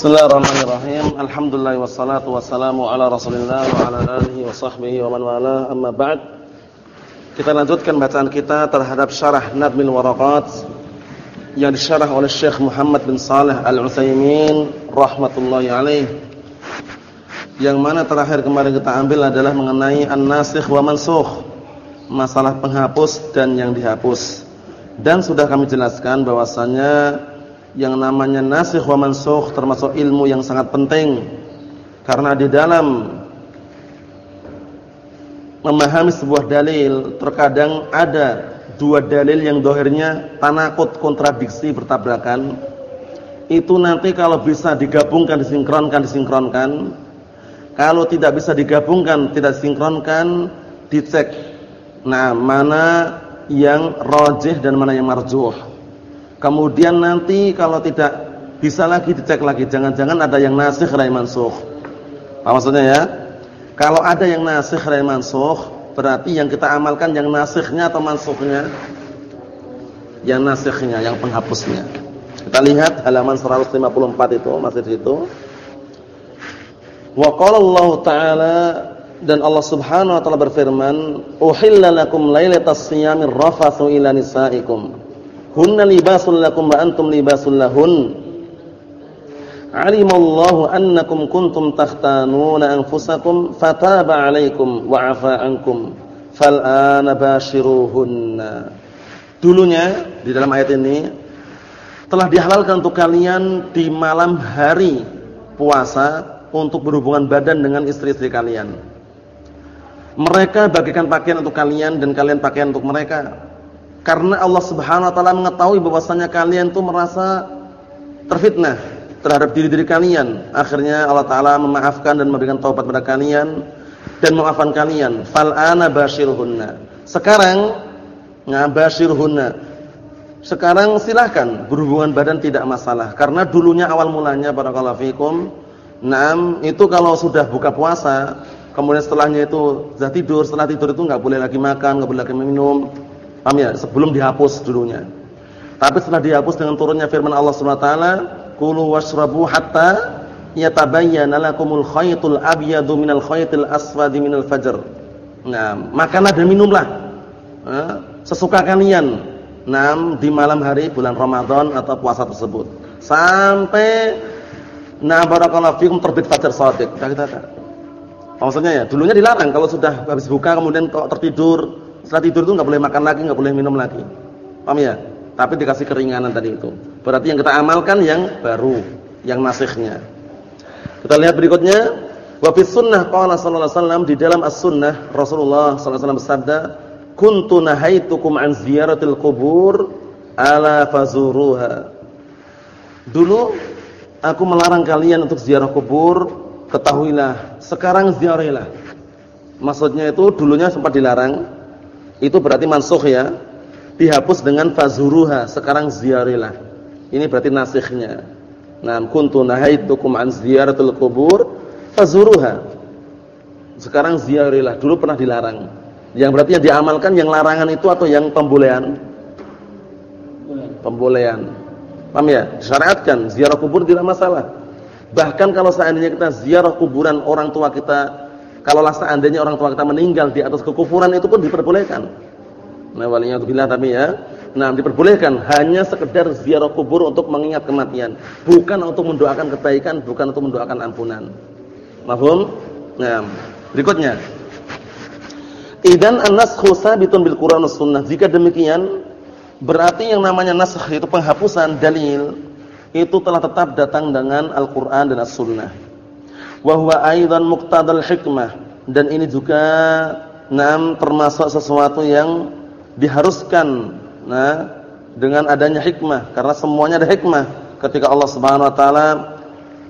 Bismillahirrahmanirrahim. Alhamdulillah wassalatu wassalamu ala Rasulillah wa ala alihi wa sahbihi wa man wala amma ba'd. Kita lanjutkan bacaan kita terhadap syarah Nadmil Waraqat yang disyarah oleh Syekh Muhammad bin Saleh Al-Utsaimin rahmatullahi alaih. Yang mana terakhir kemarin kita ambil adalah mengenai an-nasikh wa mansukh, masalah penghapus dan yang dihapus. Dan sudah kami jelaskan bahwasanya yang namanya nasikh wa mansukh termasuk ilmu yang sangat penting. Karena di dalam memahami sebuah dalil terkadang ada dua dalil yang dohirnya tanakut kontradiksi bertabrakan. Itu nanti kalau bisa digabungkan disinkronkan disinkronkan. Kalau tidak bisa digabungkan tidak disinkronkan dicek. Nah mana yang rajih dan mana yang marjuh Kemudian nanti kalau tidak bisa lagi dicek lagi, jangan-jangan ada yang nasikh dan mansukh. Apa maksudnya ya? Kalau ada yang nasikh dan mansukh, berarti yang kita amalkan yang nasikhnya atau mansukhnya? Yang nasikhnya, yang penghapusnya. Kita lihat halaman 154 itu, masih di situ. Wa qala Ta'ala dan Allah Subhanahu wa taala berfirman, "Uhilla lakum lailatas siyamir rafathu ila nisaikum." Hunna libasul lakum wa antum libasul lahun. Alimallahu annakum kuntum takhtanuna anfusakum fataba 'alaikum wa 'afa 'ankum. Fal'ana bashiruhunna. Dulunya di dalam ayat ini telah dihalalkan untuk kalian di malam hari puasa untuk berhubungan badan dengan istri-istri kalian. Mereka bagikan pakaian untuk kalian dan kalian pakaian untuk mereka. Karena Allah Subhanahu wa taala mengetahui bahwasanya kalian tuh merasa terfitnah terhadap diri-diri kalian. Akhirnya Allah taala memaafkan dan memberikan taubat pada kalian dan memaafkan kalian. Fal ana basyirhunna. Sekarang ngabashirhunna. Sekarang silahkan berhubungan badan tidak masalah. Karena dulunya awal mulanya barakallahu fikum. Naam, itu kalau sudah buka puasa, kemudian setelahnya itu sudah tidur, setelah tidur itu enggak boleh lagi makan, enggak boleh lagi minum Paham ya? Sebelum dihapus dulunya. Tapi setelah dihapus dengan turunnya firman Allah Subhanahu wa taala, "Kulu washrabu hatta yatabayyana lakumul khaytul abyadu minal khaytil aswadi minal fajr." Nah, makanlah dan minumlah. Sesuka kalian. Nah, di malam hari bulan Ramadan atau puasa tersebut. Sampai nah barakallahu fikum terbit fajar shadiq. Kita katakan. Maksudnya ya, dulunya dilarang kalau sudah habis buka kemudian kok tertidur setelah tidur itu nggak boleh makan lagi, nggak boleh minum lagi. Paham ya? Tapi dikasih keringanan tadi itu. Berarti yang kita amalkan yang baru, yang nasikhnya. Kita lihat berikutnya, wa fi sunnah qala sallallahu alaihi wasallam di dalam as-sunnah Rasulullah sallallahu alaihi wasallam bersabda, "Kuntu nahaitukum an ziyaratil qubur ala fazuruha." Dulu aku melarang kalian untuk ziarah kubur, ketahuilah, sekarang ziarahilah. Maksudnya itu dulunya sempat dilarang, itu berarti mansukh ya. Dihapus dengan fazuruha, sekarang ziarilah. Ini berarti nasikhnya. Nah, kuntu nahaitukum an ziyaratul qubur fazuruha. Sekarang ziarilah, dulu pernah dilarang. Yang berarti yang diamalkan yang larangan itu atau yang pembolehan? Pembolehan. Paham ya? Disyariatkan ziarah kubur tidak masalah. Bahkan kalau seandainya kita ziarah kuburan orang tua kita Kalaulah seandainya orang tua kita meninggal di atas kekufuran itu pun diperbolehkan. Nah, walinya billah tapi ya. Nah, diperbolehkan hanya sekedar ziarah kubur untuk mengingat kematian, bukan untuk mendoakan kebaikan, bukan untuk mendoakan ampunan. Mahfum? Nah, berikutnya. Idan an-naskhu sabitun bil Qur'an sunnah. Jika demikian, berarti yang namanya nasakh itu penghapusan dalil itu telah tetap datang dengan Al-Qur'an dan As-Sunnah wa huwa aidan muqtadal hikmah. Dan ini juga nam termasuk sesuatu yang diharuskan nah dengan adanya hikmah. Karena semuanya ada hikmah. Ketika Allah Subhanahu wa taala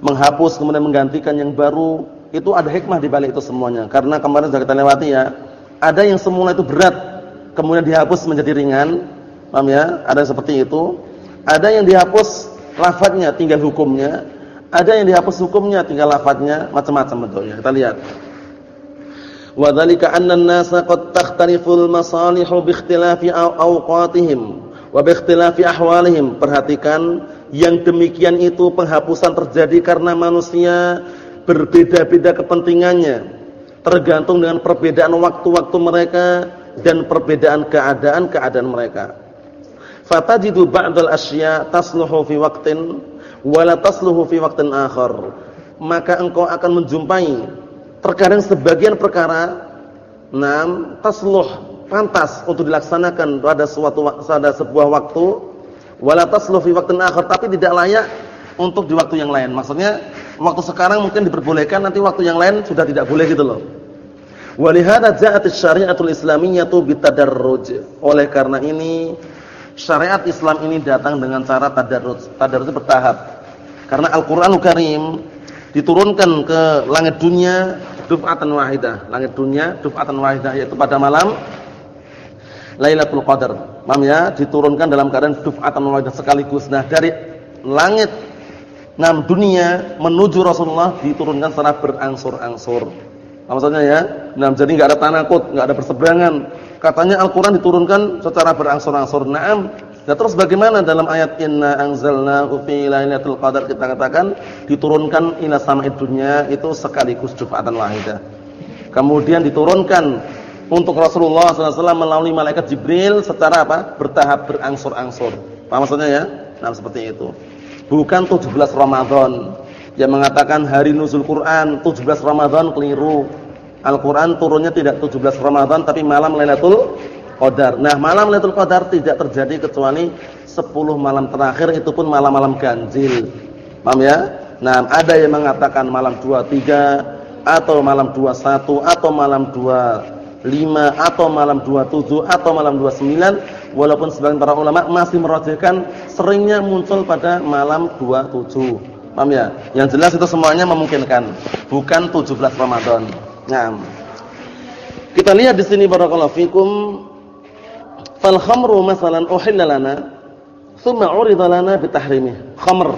menghapus kemudian menggantikan yang baru itu ada hikmah di balik itu semuanya. Karena kemarin sudah kita lewati ya ada yang semula itu berat kemudian dihapus menjadi ringan. Paham ya? Ada yang seperti itu. Ada yang dihapus lafadznya tinggal hukumnya ada yang dihapus hukumnya, tinggal lafadznya, macam-macam bentuknya. Kita lihat. Wa dzalika anna an-nasa qad takhtaliful masalihu bi ikhtilafi awqatihim wa bi ikhtilafi ahwalihim. Perhatikan yang demikian itu penghapusan terjadi karena manusia berbeda-beda kepentingannya, tergantung dengan perbedaan waktu-waktu mereka dan perbedaan keadaan-keadaan mereka. Fatajidu ba'dal asya tasluhu fi waqtin wa la tasluhu fi waqtin akhar. Maka engkau akan menjumpai terkadang sebagian perkara nam tasluh pantas untuk dilaksanakan pada suatu pada sebuah waktu wala tasluh fi waqtin akhar tapi tidak layak untuk di waktu yang lain. Maksudnya waktu sekarang mungkin diperbolehkan nanti waktu yang lain sudah tidak boleh gitu loh. Walihada ja'at syariatul islamiyyatu bitadarruj. Oleh karena ini syariat Islam ini datang dengan cara tadarruj. Tadarruj bertahap. Karena Al-Qur'anul Karim diturunkan ke langit dunia duf'atan wahidah. Langit dunia duf'atan wahidah yaitu pada malam Lailatul Qadar. Paham ya? Diturunkan dalam keadaan duf'atan wahidah sekaligus. Nah, dari langit enam dunia menuju Rasulullah diturunkan secara berangsur-angsur. Maksudnya ya? Nah, jadi enggak ada tanakut, enggak ada perseberangan. Katanya Al-Qur'an diturunkan secara berangsur-angsur. Naam. Nah, terus bagaimana dalam ayat inna anzalnahu fi lailatul qadar kita katakan diturunkan ila sama'id dunya itu sekaligus jufatan wahidah. Kemudian diturunkan untuk Rasulullah SAW melalui malaikat Jibril secara apa? Bertahap berangsur-angsur. Apa maksudnya ya? Nah, seperti itu. Bukan 17 Ramadan yang mengatakan hari nuzul Quran 17 Ramadan keliru. Al-Quran turunnya tidak 17 Ramadan tapi malam Lailatul Qadar. Nah, malam Lailatul Qadar tidak terjadi kecuali 10 malam terakhir itu pun malam-malam ganjil. Paham ya? Nah, ada yang mengatakan malam 23 atau malam 21 atau malam 25 atau malam 27 atau malam 29 walaupun sebagian para ulama masih merajihkan seringnya muncul pada malam 27. Paham ya? Yang jelas itu semuanya memungkinkan, bukan 17 Ramadan. Nah. Kita lihat di sini barakallahu fikum fal khamru masalan uhilla lana thumma urida lana bitahrimih. Khamr,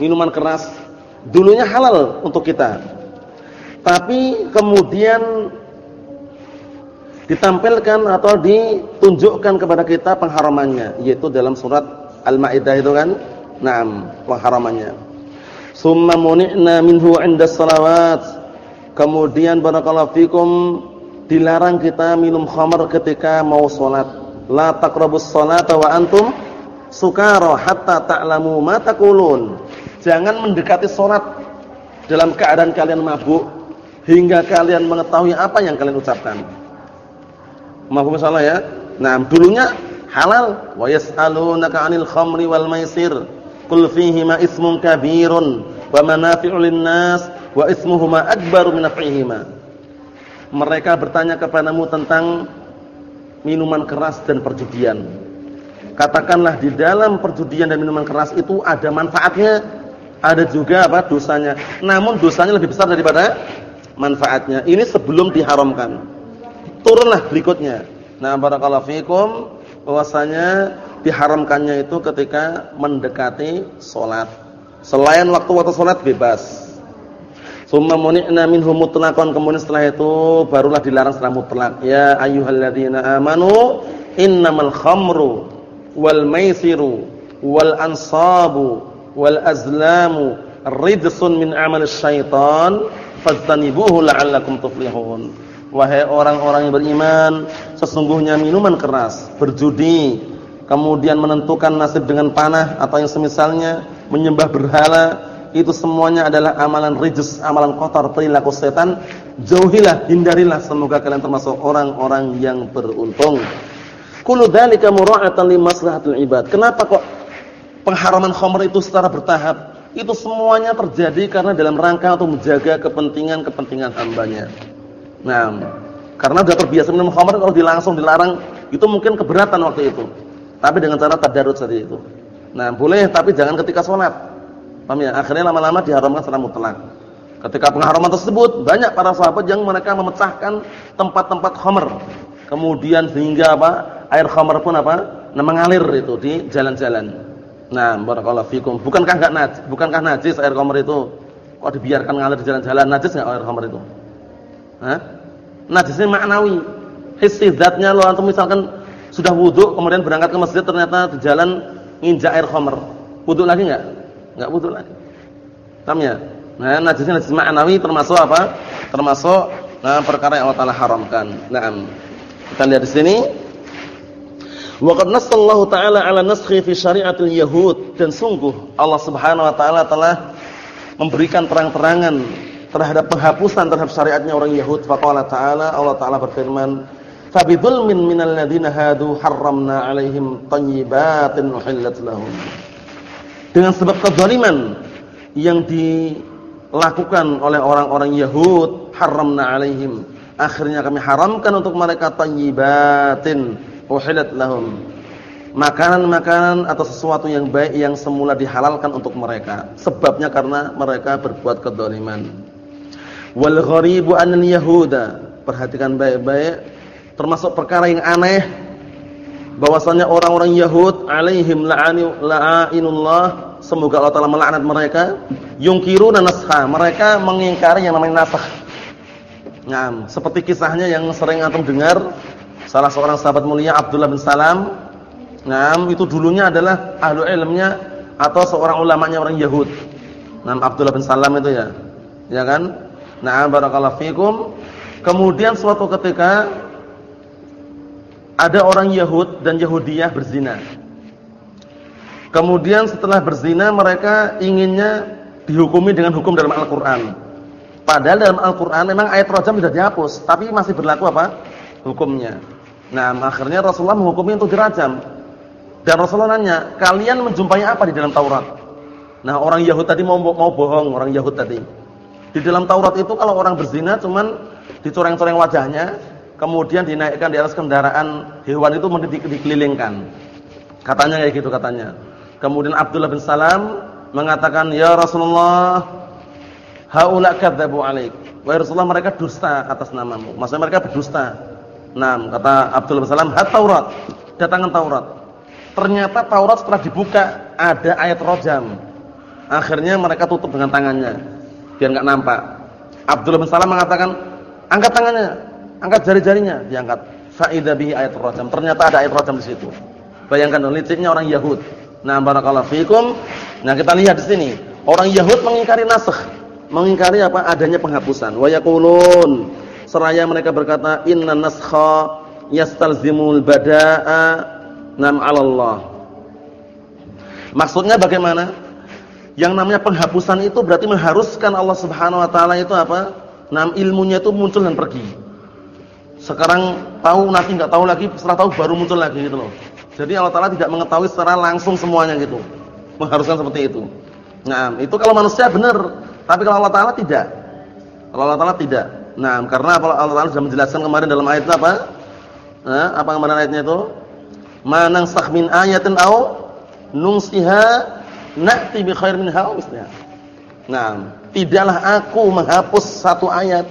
minuman keras dulunya halal untuk kita. Tapi kemudian ditampilkan atau ditunjukkan kepada kita pengharamannya yaitu dalam surat Al-Maidah itu kan. Naam, pengharamannya. Summa muni'na minhu 'inda salawat Kemudian barakallahu fikum dilarang kita minum khamar ketika mau salat. La taqrabus salata wa antum sukara hatta ta'lamu ma taqulun. Jangan mendekati salat dalam keadaan kalian mabuk hingga kalian mengetahui apa yang kalian ucapkan. Mahfum salah ya? Nah, dulunya halal wa yas'alunaka 'anil khamri wal maisir. Qul fihi ma ismun kabirun wa manafi'u lin-nas wa ismuhuma akbaru min naf'ihima. Mereka bertanya kepadamu tentang minuman keras dan perjudian. Katakanlah di dalam perjudian dan minuman keras itu ada manfaatnya, ada juga apa dosanya. Namun dosanya lebih besar daripada manfaatnya. Ini sebelum diharamkan. Turunlah berikutnya. Nah, barakallahu fikum bahwasanya diharamkannya itu ketika mendekati salat. Selain waktu-waktu salat bebas. Summa muni'na minhum mutlaqan kemudian setelah itu barulah dilarang secara mutlak. Ya ayyuhalladzina amanu innamal khamru wal maisiru wal ansabu wal azlamu ridsun min amali syaitan fastanibuhu la'allakum tuflihun. Wahai orang-orang yang beriman, sesungguhnya minuman keras, berjudi, kemudian menentukan nasib dengan panah atau yang semisalnya, menyembah berhala, itu semuanya adalah amalan rijus, amalan kotor, perilaku setan. Jauhilah, hindarilah semoga kalian termasuk orang-orang yang beruntung. Kullu dzalika mura'atan li ibad. Kenapa kok pengharaman khamr itu secara bertahap? Itu semuanya terjadi karena dalam rangka untuk menjaga kepentingan-kepentingan hambanya. Nah, karena sudah terbiasa minum khamr kalau dilangsung dilarang itu mungkin keberatan waktu itu. Tapi dengan cara tadarrus tadi itu. Nah, boleh tapi jangan ketika sholat Paham ya? Akhirnya lama-lama diharamkan secara mutlak. Ketika pengharaman tersebut, banyak para sahabat yang mereka memecahkan tempat-tempat khamr. Kemudian sehingga apa? Air khamr pun apa? Nah, mengalir itu di jalan-jalan. Nah, barakallahu fikum. Bukankah enggak najis? Bukankah najis air khamr itu? Kok dibiarkan ngalir di jalan-jalan? Najis enggak air khamr itu? Hah? Najisnya maknawi. Hissi zatnya lo antum misalkan sudah wudu kemudian berangkat ke masjid ternyata di jalan nginjak air khamr Wudu lagi enggak? Enggak wudu lagi. Paham ya? Nah, najis najis ma'nawi termasuk apa? Termasuk nah perkara yang Allah Taala haramkan. Naam. Kita lihat di sini. Wa qad nassallahu ta'ala 'ala naskhi fi syari'atil yahud dan sungguh Allah Subhanahu wa taala telah memberikan terang-terangan terhadap penghapusan terhadap syariatnya orang Yahud. Faqala ta'ala Allah taala berfirman, "Fabidhulmin minal ladzina hadu harramna 'alaihim thayyibatin uhillat lahum." Dengan sebab kezaliman yang dilakukan oleh orang-orang Yahud, haramna 'alaihim. Akhirnya kami haramkan untuk mereka thayyibatin uhillat lahum. Makanan-makanan atau sesuatu yang baik yang semula dihalalkan untuk mereka. Sebabnya karena mereka berbuat kedzaliman wal gharibu anil yahuda. Perhatikan baik-baik termasuk perkara yang aneh bahwasanya orang-orang Yahud alaihim la'inullah semoga Allah taala melaknat mereka yungkiruna nasha mereka mengingkari yang namanya nasakh Nah, seperti kisahnya yang sering antum dengar Salah seorang sahabat mulia Abdullah bin Salam, nah itu dulunya adalah ahlu ilmnya atau seorang ulamanya orang Yahud. Nah, Abdullah bin Salam itu ya. Ya kan? Nah, barakallahu fikum. Kemudian suatu ketika ada orang Yahud dan Yahudiyah berzina. Kemudian setelah berzina mereka inginnya dihukumi dengan hukum dalam Al-Qur'an. Padahal dalam Al-Qur'an memang ayat rajam sudah dihapus, tapi masih berlaku apa? Hukumnya. Nah, akhirnya Rasulullah menghukumi untuk dirajam. Dan Rasulullah nanya, kalian menjumpai apa di dalam Taurat? Nah, orang Yahud tadi mau mau bohong, orang Yahud tadi. Di dalam Taurat itu kalau orang berzina cuman dicoreng-coreng wajahnya, kemudian dinaikkan di atas kendaraan hewan itu dikelilingkan. Katanya kayak gitu katanya. Kemudian Abdullah bin Salam mengatakan, "Ya Rasulullah, haula kadzabu alaik." Wahai Rasulullah, mereka dusta atas namamu. Maksudnya mereka berdusta. Nah, kata Abdullah bin Salam, "Hat Taurat." Datangan Taurat. Ternyata Taurat setelah dibuka ada ayat rojam. Akhirnya mereka tutup dengan tangannya biar enggak nampak. Abdullah bin Salam mengatakan, "Angkat tangannya, angkat jari-jarinya." Diangkat. Faida bihi ayat rojam. Ternyata ada ayat rojam di situ. Bayangkan liciknya orang Yahud. Nah, barakallahu fikum. Nah, kita lihat di sini. Orang Yahud mengingkari nasakh, mengingkari apa? adanya penghapusan. Wa yaqulun seraya mereka berkata inna naskha yastalzimul bada'a nam 'ala Allah. Maksudnya bagaimana? Yang namanya penghapusan itu berarti mengharuskan Allah Subhanahu wa taala itu apa? Nam ilmunya itu muncul dan pergi. Sekarang tahu nanti enggak tahu lagi, setelah tahu baru muncul lagi gitu loh. Jadi Allah taala tidak mengetahui secara langsung semuanya gitu. Mengharuskan seperti itu. Nah, itu kalau manusia benar, tapi kalau Allah taala tidak. Kalau Allah taala tidak. Nah, karena Allah Taala sudah menjelaskan kemarin dalam ayat apa? Nah, apa kemarin ayatnya itu? Manang min ayatin au nungsiha na'ti bi khair minha Nah, tidaklah aku menghapus satu ayat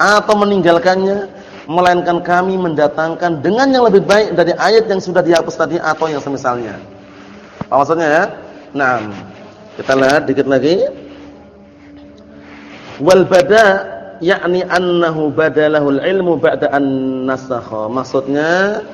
atau meninggalkannya melainkan kami mendatangkan dengan yang lebih baik dari ayat yang sudah dihapus tadi atau yang semisalnya. Apa maksudnya ya? Nah, kita lihat dikit lagi. Wal bada' yakni annahu badalahul ilmu ba'da an nasakha. Maksudnya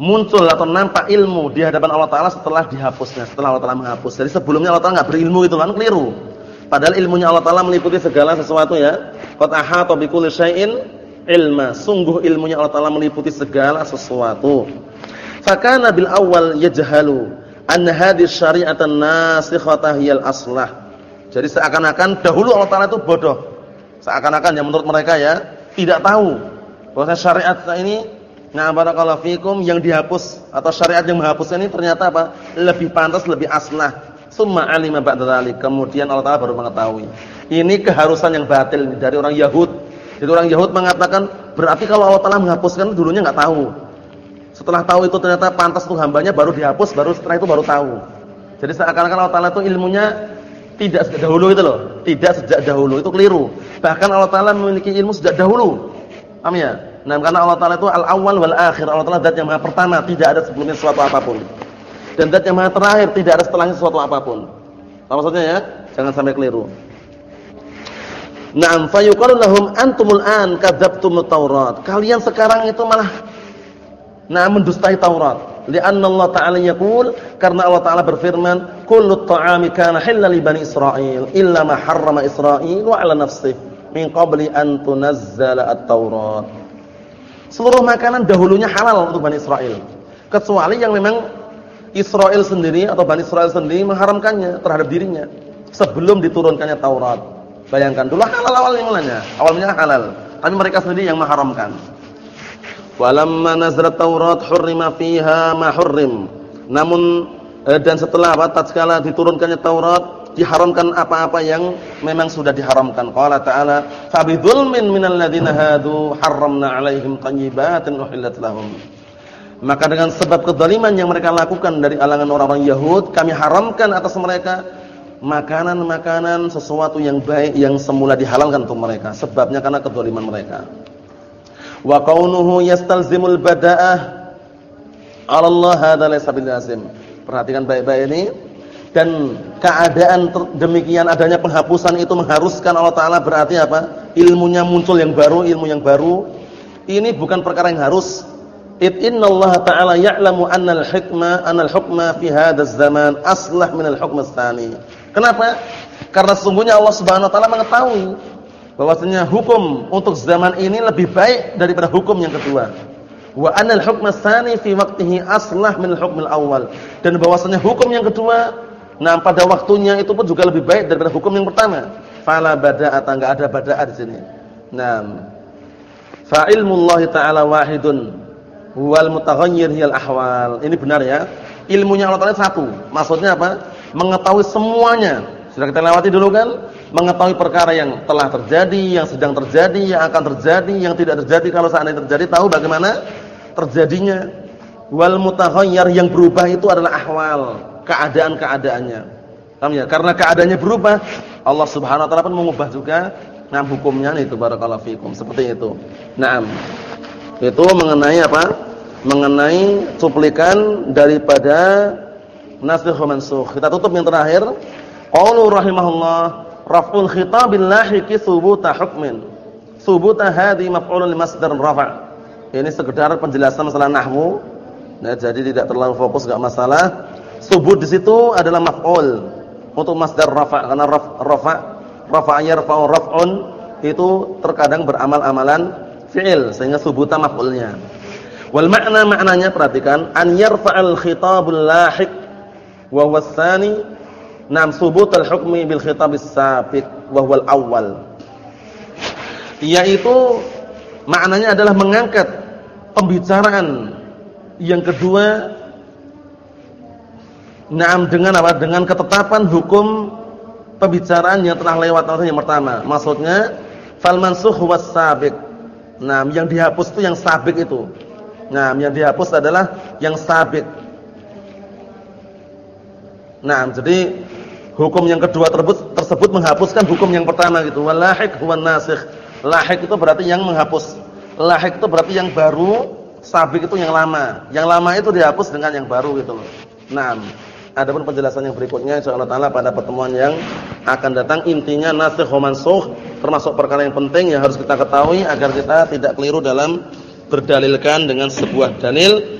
muncul atau nampak ilmu di hadapan Allah taala setelah dihapusnya, setelah Allah taala menghapus. Jadi sebelumnya Allah taala enggak berilmu itu kan keliru. Padahal ilmunya Allah taala meliputi segala sesuatu ya. Qad ahata bikulli syai'in ilma. Sungguh ilmunya Allah taala meliputi segala sesuatu. Fakana bil awal yajhalu an hadhihi syari'atan nasikhata hiyal aslah. Jadi seakan-akan dahulu Allah taala itu bodoh Seakan-akan yang menurut mereka ya tidak tahu bahwa syariat ini nah barakallahu fikum yang dihapus atau syariat yang menghapusnya ini ternyata apa? lebih pantas, lebih aslah. Summa alima ba'da. Kemudian Allah Taala baru mengetahui. Ini keharusan yang batil dari orang Yahud. Jadi orang Yahud mengatakan berarti kalau Allah Taala menghapuskan dulunya enggak tahu. Setelah tahu itu ternyata pantas untuk hambanya baru dihapus, baru setelah itu baru tahu. Jadi seakan-akan Allah Taala itu ilmunya tidak sejak dahulu itu loh, tidak sejak dahulu itu keliru. Bahkan Allah Taala memiliki ilmu sejak dahulu. Paham ya? Nah, karena Allah Taala itu al-awwal wal akhir. Allah Taala zat yang maha pertama, tidak ada sebelumnya sesuatu apa pun. Dan zat yang maha terakhir, tidak ada setelahnya sesuatu apa pun. Apa maksudnya ya? Jangan sampai keliru. Naam fayuqalu lahum antumul an kadzabtumut Taurat. Kalian sekarang itu malah nah mendustai Taurat. Lianna Allah Ta'ala yaqul karena Allah Ta'ala berfirman, "Kullu ta'ami kana halal li bani Israil illa ma harrama Israil wa 'ala nafsihi min qabli an tunazzala at-Taurat." Seluruh makanan dahulunya halal untuk Bani Israel, kecuali yang memang Israel sendiri atau Bani Israel sendiri mengharamkannya terhadap dirinya sebelum diturunkannya Taurat. Bayangkan dulu halal awalnya mulanya, awalnya halal, tapi mereka sendiri yang mengharamkan. Walamma nazalat Taurat hurrima fiha ma hurrim. Namun eh, dan setelah apa tatkala diturunkannya Taurat diharamkan apa-apa yang memang sudah diharamkan. Qala ta'ala fa bidzulmin minal ladzina hadu harramna 'alaihim thayyibatin uhillat lahum. Maka dengan sebab kezaliman yang mereka lakukan dari alangan orang-orang Yahud, kami haramkan atas mereka makanan-makanan sesuatu yang baik yang semula dihalalkan untuk mereka. Sebabnya karena kezaliman mereka wa kaunuhu yastalzimul bada'ah 'ala Allah hadza laysa lazim. Perhatikan baik-baik ini dan keadaan demikian adanya penghapusan itu mengharuskan Allah taala berarti apa? Ilmunya muncul yang baru, ilmu yang baru. Ini bukan perkara yang harus. It Allah ta'ala ya'lamu anna al-hikma anna al-hukma fi hadha zaman aslah min al-hukm ats-tsani. Kenapa? Karena sesungguhnya Allah Subhanahu wa taala mengetahui bahwasanya hukum untuk zaman ini lebih baik daripada hukum yang kedua. Wa anal hukm tsani fi waqtihi aslah min al-hukm al-awwal. Dan bahwasanya hukum yang kedua nah pada waktunya itu pun juga lebih baik daripada hukum yang pertama. Fala bada'ata enggak ada bada'ah di sini. Naam. Fa ilmullahi ta'ala wahidun wal mutaghayyir hiyal ahwal. Ini benar ya. Ilmunya Allah Taala satu. Maksudnya apa? Mengetahui semuanya. Sudah kita lewati dulu kan? mengetahui perkara yang telah terjadi, yang sedang terjadi, yang akan terjadi, yang tidak terjadi kalau seandainya terjadi tahu bagaimana terjadinya. Wal mutaghayyir yang berubah itu adalah ahwal, keadaan-keadaannya. Ya? Karena keadaannya berubah, Allah Subhanahu wa taala pun mengubah juga nah hukumnya itu barakallahu fikum, seperti itu. Naam. Itu mengenai apa? Mengenai cuplikan daripada nasikh mansukh. Kita tutup yang terakhir. Qaulu rahimahullah raf'ul khitabil lahiqi thubuta hukmin. Thubuta hadhi maf'ulun masdar rafa'. Ini sekedar penjelasan masalah nahwu. Nah, jadi tidak terlalu fokus enggak masalah. Subut di situ adalah maf'ul untuk masdar rafa' karena raf rafa' rafa' yarfa'u raf'un itu terkadang beramal amalan fi'il sehingga subuta maf'ulnya. Wal makna maknanya perhatikan an yarfa'al khitabul lahiq wa huwa Nam subutul hukmi bil khitabis sabiq wa huwal awwal. Yaitu maknanya adalah mengangkat pembicaraan yang kedua Naam dengan apa? Dengan ketetapan hukum pembicaraan yang telah lewat atau yang pertama. Maksudnya fal mansukh was sabiq. Yang dihapus itu yang sabiq itu. Naam yang dihapus adalah yang sabiq. Naam jadi hukum yang kedua tersebut tersebut menghapuskan hukum yang pertama gitu. Walahiq huwan nasikh. Lahik itu berarti yang menghapus. Lahik itu berarti yang baru, sabik itu yang lama. Yang lama itu dihapus dengan yang baru gitu loh. Naam. Adapun penjelasan yang berikutnya insyaallah taala pada pertemuan yang akan datang intinya nasikh wa mansukh termasuk perkara yang penting yang harus kita ketahui agar kita tidak keliru dalam berdalilkan dengan sebuah dalil